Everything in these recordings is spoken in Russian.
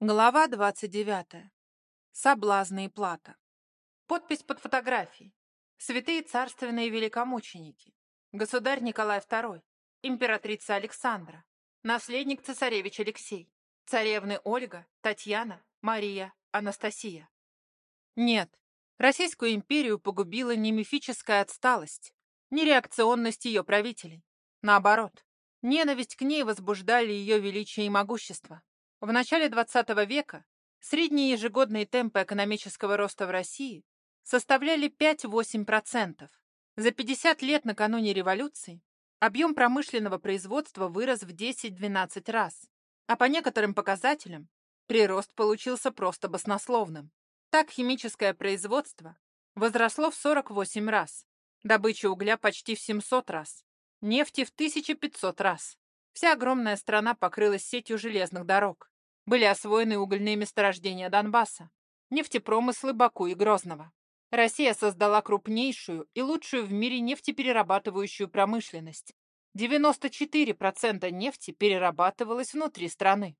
Глава 29. Соблазны и плата. Подпись под фотографией. Святые царственные великомученики. Государь Николай II. Императрица Александра. Наследник цесаревич Алексей. Царевны Ольга, Татьяна, Мария, Анастасия. Нет, Российскую империю погубила не мифическая отсталость, не реакционность ее правителей. Наоборот, ненависть к ней возбуждали ее величие и могущество. В начале XX века средние ежегодные темпы экономического роста в России составляли 5-8%. За 50 лет накануне революции объем промышленного производства вырос в 10-12 раз, а по некоторым показателям прирост получился просто баснословным. Так химическое производство возросло в 48 раз, добыча угля почти в 700 раз, нефти в 1500 раз. Вся огромная страна покрылась сетью железных дорог. Были освоены угольные месторождения Донбасса, нефтепромыслы Баку и Грозного. Россия создала крупнейшую и лучшую в мире нефтеперерабатывающую промышленность. 94% нефти перерабатывалось внутри страны.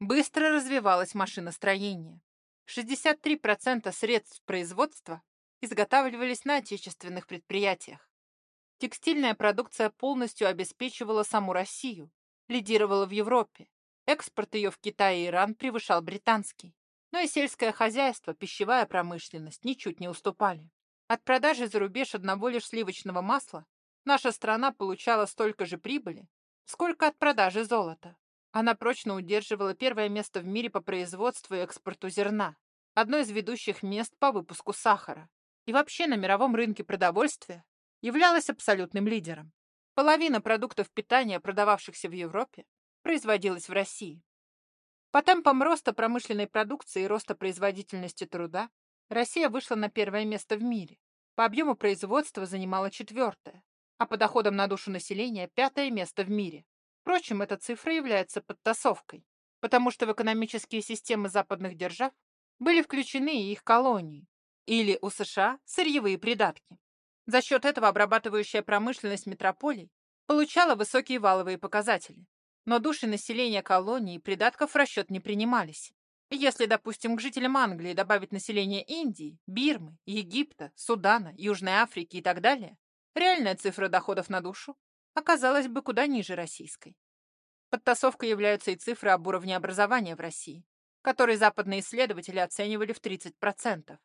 Быстро развивалось машиностроение. 63% средств производства изготавливались на отечественных предприятиях. Текстильная продукция полностью обеспечивала саму Россию, лидировала в Европе. Экспорт ее в Китай и Иран превышал британский. Но и сельское хозяйство, пищевая промышленность ничуть не уступали. От продажи за рубеж одного лишь сливочного масла наша страна получала столько же прибыли, сколько от продажи золота. Она прочно удерживала первое место в мире по производству и экспорту зерна, одно из ведущих мест по выпуску сахара. И вообще на мировом рынке продовольствия являлась абсолютным лидером. Половина продуктов питания, продававшихся в Европе, производилась в России. По темпам роста промышленной продукции и роста производительности труда Россия вышла на первое место в мире. По объему производства занимала четвертое, а по доходам на душу населения пятое место в мире. Впрочем, эта цифра является подтасовкой, потому что в экономические системы западных держав были включены и их колонии, или у США сырьевые придатки. За счет этого обрабатывающая промышленность метрополий получала высокие валовые показатели. Но души населения колонии придатков в расчет не принимались. Если, допустим, к жителям Англии добавить население Индии, Бирмы, Египта, Судана, Южной Африки и так далее, реальная цифра доходов на душу оказалась бы куда ниже российской. Подтасовкой являются и цифры об уровне образования в России, которые западные исследователи оценивали в 30%.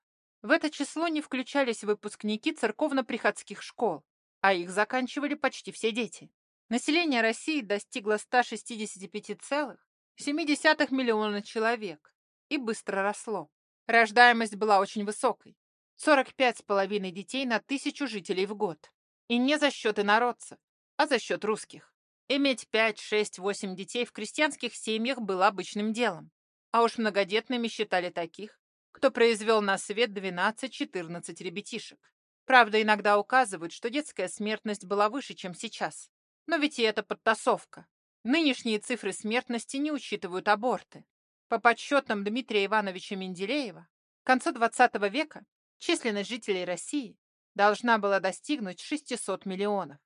В это число не включались выпускники церковно-приходских школ, а их заканчивали почти все дети. Население России достигло 165,7 миллиона человек и быстро росло. Рождаемость была очень высокой – 45,5 детей на тысячу жителей в год. И не за счет инородцев, а за счет русских. Иметь 5, 6, 8 детей в крестьянских семьях было обычным делом. А уж многодетными считали таких, кто произвел на свет 12-14 ребятишек. Правда, иногда указывают, что детская смертность была выше, чем сейчас. Но ведь и это подтасовка. Нынешние цифры смертности не учитывают аборты. По подсчетам Дмитрия Ивановича Менделеева, к концу XX века численность жителей России должна была достигнуть 600 миллионов.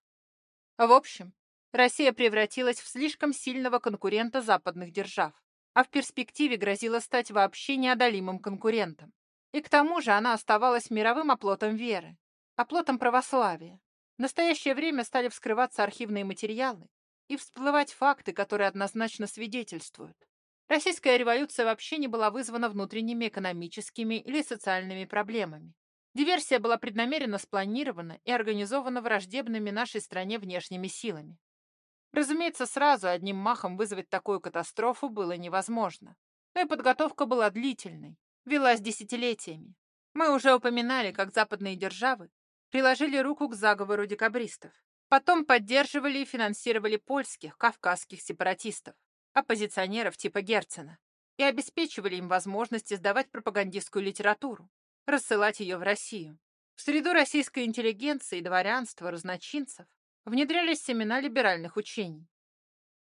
В общем, Россия превратилась в слишком сильного конкурента западных держав, а в перспективе грозила стать вообще неодолимым конкурентом. И к тому же она оставалась мировым оплотом веры, оплотом православия, в настоящее время стали вскрываться архивные материалы и всплывать факты, которые однозначно свидетельствуют. Российская революция вообще не была вызвана внутренними экономическими или социальными проблемами. Диверсия была преднамеренно спланирована и организована враждебными нашей стране внешними силами. Разумеется, сразу одним махом вызвать такую катастрофу было невозможно. Но и подготовка была длительной, велась десятилетиями. Мы уже упоминали, как западные державы приложили руку к заговору декабристов. Потом поддерживали и финансировали польских, кавказских сепаратистов, оппозиционеров типа Герцена, и обеспечивали им возможность издавать пропагандистскую литературу, рассылать ее в Россию. В среду российской интеллигенции, дворянства, разночинцев внедрялись семена либеральных учений.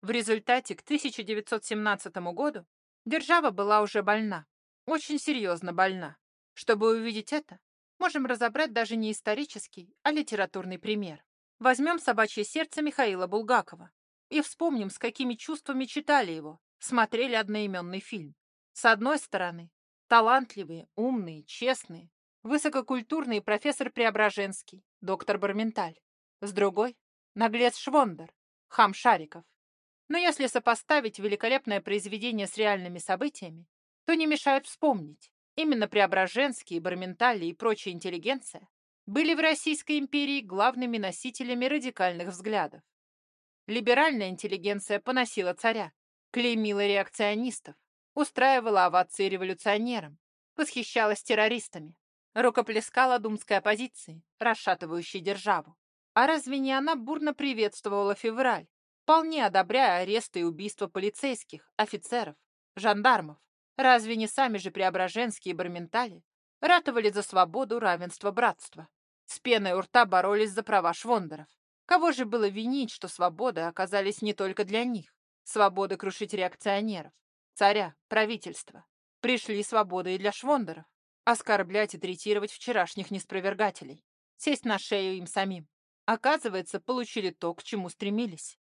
В результате к 1917 году держава была уже больна, очень серьезно больна. Чтобы увидеть это, можем разобрать даже не исторический, а литературный пример. Возьмем «Собачье сердце» Михаила Булгакова и вспомним, с какими чувствами читали его, смотрели одноименный фильм. С одной стороны, талантливые, умные, честные, высококультурный профессор Преображенский, доктор Барменталь. С другой — наглец Швондер, хам Шариков. Но если сопоставить великолепное произведение с реальными событиями, то не мешает вспомнить, именно Преображенский, Барменталь и прочая интеллигенция были в Российской империи главными носителями радикальных взглядов. Либеральная интеллигенция поносила царя, клеймила реакционистов, устраивала овации революционерам, восхищалась террористами, рукоплескала думской оппозиции, расшатывающей державу. А разве не она бурно приветствовала февраль, вполне одобряя аресты и убийства полицейских, офицеров, жандармов? Разве не сами же Преображенские Барментали ратовали за свободу, равенство, братство? С пеной у рта боролись за права швондеров. Кого же было винить, что свободы оказались не только для них? Свободы крушить реакционеров, царя, правительства. Пришли свободы и для швондеров. Оскорблять и третировать вчерашних неспровергателей. Сесть на шею им самим. Оказывается, получили то, к чему стремились.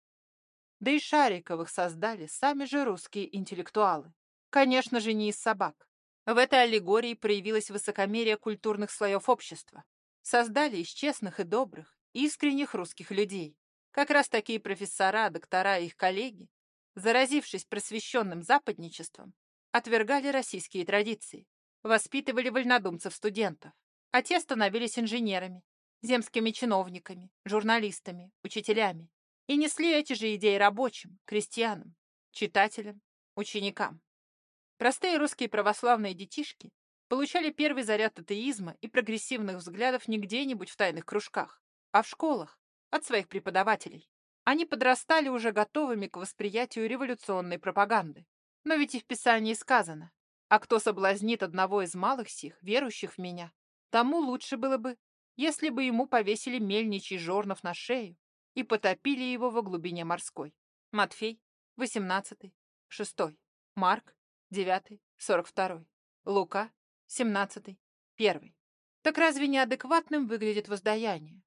Да и Шариковых создали сами же русские интеллектуалы. Конечно же, не из собак. В этой аллегории проявилось высокомерие культурных слоев общества. Создали из честных и добрых, искренних русских людей. Как раз такие профессора, доктора и их коллеги, заразившись просвещенным западничеством, отвергали российские традиции, воспитывали вольнодумцев-студентов, а те становились инженерами, земскими чиновниками, журналистами, учителями и несли эти же идеи рабочим, крестьянам, читателям, ученикам. Простые русские православные детишки получали первый заряд атеизма и прогрессивных взглядов не где-нибудь в тайных кружках, а в школах, от своих преподавателей. Они подрастали уже готовыми к восприятию революционной пропаганды. Но ведь и в Писании сказано, а кто соблазнит одного из малых сих, верующих в меня, тому лучше было бы, если бы ему повесили мельничий жорнов на шею и потопили его во глубине морской. Матфей, 18, 6. Марк, 9, 42. Лука, 17, 1. Так разве неадекватным выглядит воздаяние?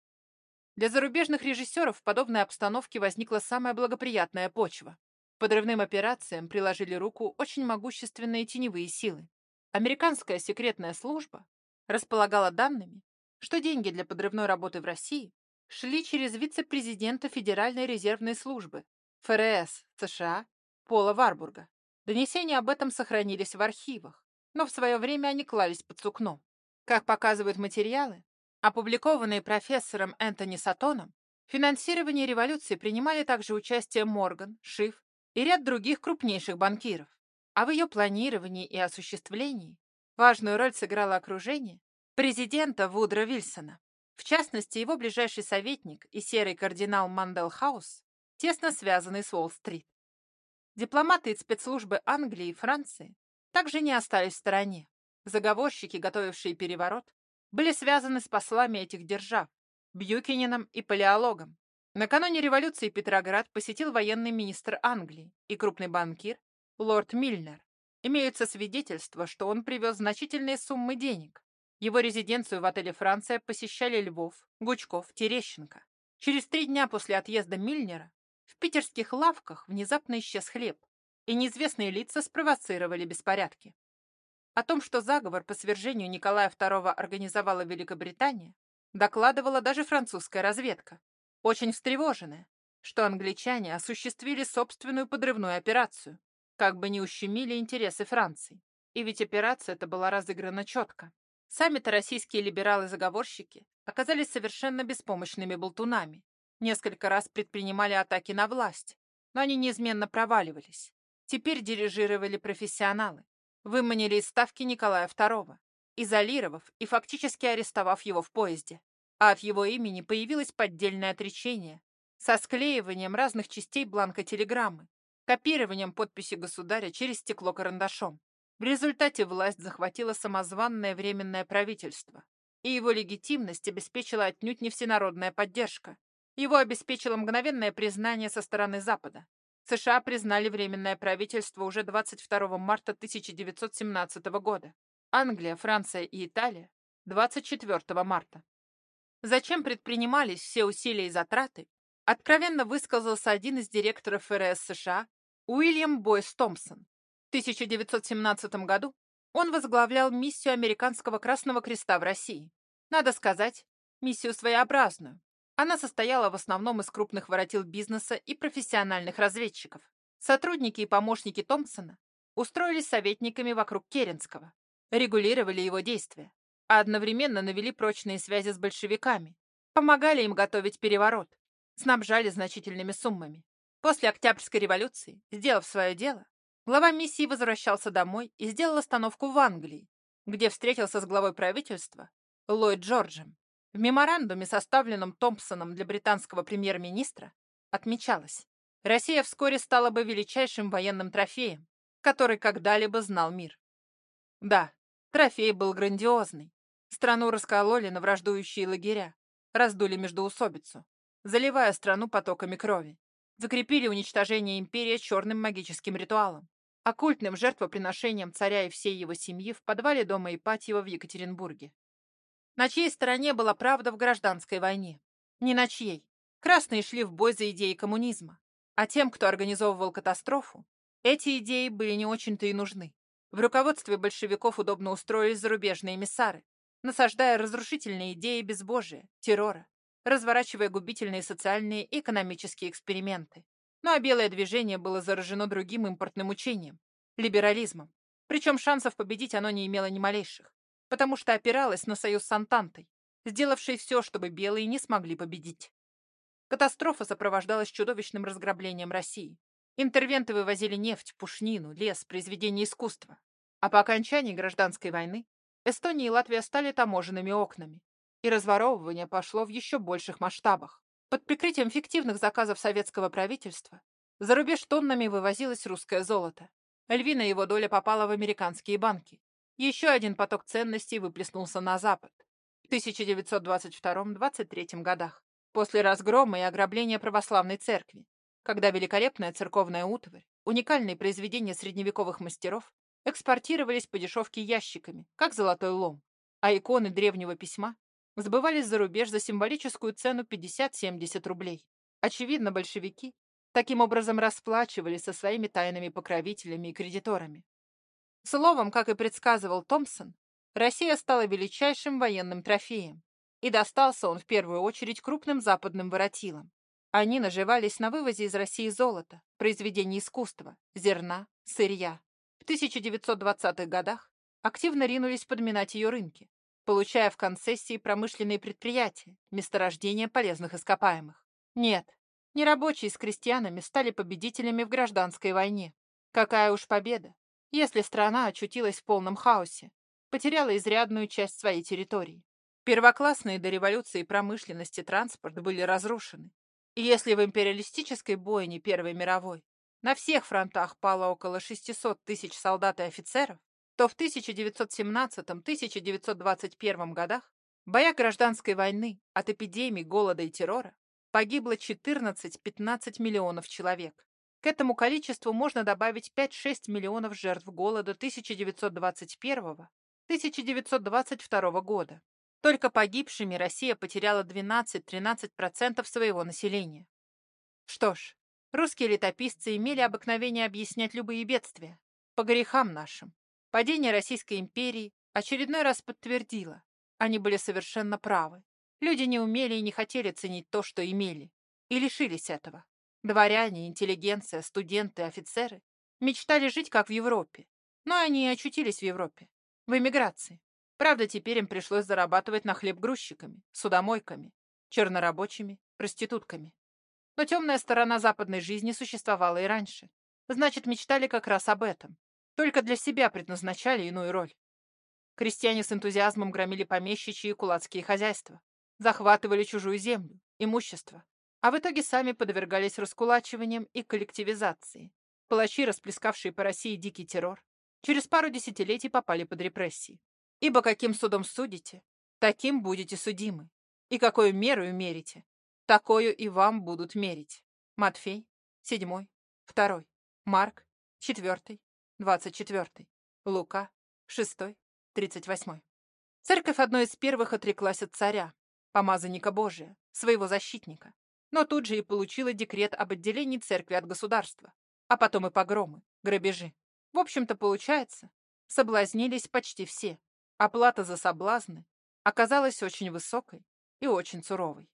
Для зарубежных режиссеров в подобной обстановке возникла самая благоприятная почва. Подрывным операциям приложили руку очень могущественные теневые силы. Американская секретная служба располагала данными, что деньги для подрывной работы в России шли через вице-президента Федеральной резервной службы ФРС США Пола Варбурга. Донесения об этом сохранились в архивах, но в свое время они клались под сукно. Как показывают материалы, опубликованные профессором Энтони Сатоном, в финансировании революции принимали также участие Морган, Шиф и ряд других крупнейших банкиров. А в ее планировании и осуществлении важную роль сыграло окружение президента Вудро Вильсона. В частности, его ближайший советник и серый кардинал Манделхаус, тесно связанный с Уолл-стрит. Дипломаты из спецслужбы Англии и Франции также не остались в стороне. Заговорщики, готовившие переворот, были связаны с послами этих держав, Бьюкинином и Палеологом. Накануне революции Петроград посетил военный министр Англии и крупный банкир лорд Мильнер. Имеются свидетельства, что он привез значительные суммы денег. Его резиденцию в отеле «Франция» посещали Львов, Гучков, Терещенко. Через три дня после отъезда Мильнера в питерских лавках внезапно исчез хлеб, и неизвестные лица спровоцировали беспорядки. О том, что заговор по свержению Николая II организовала Великобритания, докладывала даже французская разведка, очень встревоженная, что англичане осуществили собственную подрывную операцию, как бы не ущемили интересы Франции. И ведь операция эта была разыграна четко. Сами-то российские либералы-заговорщики оказались совершенно беспомощными болтунами. Несколько раз предпринимали атаки на власть, но они неизменно проваливались. Теперь дирижировали профессионалы, выманили из ставки Николая II, изолировав и фактически арестовав его в поезде. А от его имени появилось поддельное отречение со склеиванием разных частей бланка телеграммы, копированием подписи государя через стекло карандашом. В результате власть захватила самозванное временное правительство, и его легитимность обеспечила отнюдь не всенародная поддержка. Его обеспечило мгновенное признание со стороны Запада. США признали Временное правительство уже 22 марта 1917 года. Англия, Франция и Италия – 24 марта. Зачем предпринимались все усилия и затраты, откровенно высказался один из директоров ФРС США Уильям Бойс Томпсон. 1917 году он возглавлял миссию Американского Красного Креста в России. Надо сказать, миссию своеобразную. Она состояла в основном из крупных воротил бизнеса и профессиональных разведчиков. Сотрудники и помощники Томпсона устроились советниками вокруг Керенского, регулировали его действия, а одновременно навели прочные связи с большевиками, помогали им готовить переворот, снабжали значительными суммами. После Октябрьской революции, сделав свое дело, глава миссии возвращался домой и сделал остановку в Англии, где встретился с главой правительства Ллойд Джорджем. В меморандуме, составленном Томпсоном для британского премьер-министра, отмечалось, Россия вскоре стала бы величайшим военным трофеем, который когда-либо знал мир. Да, трофей был грандиозный. Страну раскололи на враждующие лагеря, раздули междоусобицу, заливая страну потоками крови закрепили уничтожение империи черным магическим ритуалом, оккультным жертвоприношением царя и всей его семьи в подвале дома Ипатьева в Екатеринбурге. На чьей стороне была правда в гражданской войне? Ни на чьей. Красные шли в бой за идеи коммунизма, а тем, кто организовывал катастрофу, эти идеи были не очень-то и нужны. В руководстве большевиков удобно устроились зарубежные эмиссары, насаждая разрушительные идеи безбожия, террора, разворачивая губительные социальные и экономические эксперименты. Ну а белое движение было заражено другим импортным учением – либерализмом. Причем шансов победить оно не имело ни малейших, потому что опиралось на союз с Антантой, сделавшей все, чтобы белые не смогли победить. Катастрофа сопровождалась чудовищным разграблением России. Интервенты вывозили нефть, пушнину, лес, произведения искусства. А по окончании гражданской войны Эстония и Латвия стали таможенными окнами, и разворовывание пошло в еще больших масштабах. Под прикрытием фиктивных заказов советского правительства за рубеж тоннами вывозилось русское золото. Львиная его доля попала в американские банки. Еще один поток ценностей выплеснулся на Запад. В 1922-23 годах, после разгрома и ограбления православной церкви, когда великолепная церковная утварь, уникальные произведения средневековых мастеров экспортировались по дешевке ящиками, как золотой лом, а иконы древнего письма сбывались за рубеж за символическую цену 50-70 рублей. Очевидно, большевики таким образом расплачивались со своими тайными покровителями и кредиторами. Словом, как и предсказывал Томпсон, Россия стала величайшим военным трофеем, и достался он в первую очередь крупным западным воротилам. Они наживались на вывозе из России золота, произведений искусства, зерна, сырья. В 1920-х годах активно ринулись подминать ее рынки, получая в концессии промышленные предприятия, месторождения полезных ископаемых. Нет, не рабочие с крестьянами стали победителями в гражданской войне. Какая уж победа, если страна очутилась в полном хаосе, потеряла изрядную часть своей территории. Первоклассные до революции промышленности транспорт были разрушены. И если в империалистической бойне Первой мировой на всех фронтах пало около 600 тысяч солдат и офицеров, то в 1917-1921 годах в боях гражданской войны от эпидемий, голода и террора погибло 14-15 миллионов человек. К этому количеству можно добавить 5-6 миллионов жертв голода 1921-1922 года. Только погибшими Россия потеряла 12-13% своего населения. Что ж, русские летописцы имели обыкновение объяснять любые бедствия по грехам нашим. Падение Российской империи очередной раз подтвердило, они были совершенно правы. Люди не умели и не хотели ценить то, что имели, и лишились этого. Дворяне, интеллигенция, студенты, офицеры мечтали жить как в Европе, но они и очутились в Европе, в эмиграции. Правда, теперь им пришлось зарабатывать на хлеб грузчиками, судомойками, чернорабочими, проститутками. Но темная сторона западной жизни существовала и раньше. Значит, мечтали как раз об этом. Только для себя предназначали иную роль. Крестьяне с энтузиазмом громили помещичьи и кулацкие хозяйства, захватывали чужую землю, имущество, а в итоге сами подвергались раскулачиваниям и коллективизации. Палачи, расплескавшие по России дикий террор, через пару десятилетий попали под репрессии. Ибо каким судом судите, таким будете судимы. И какую меру мерите, такую и вам будут мерить. Матфей, 7, 2, Марк, 4, 24. Лука, 6, 38. Церковь одной из первых отреклась от царя, помазанника Божия, своего защитника, но тут же и получила декрет об отделении церкви от государства, а потом и погромы, грабежи. В общем-то, получается, соблазнились почти все. Оплата за соблазны оказалась очень высокой и очень суровой.